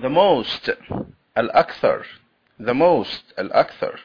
the most al-akthar the most al-akthar.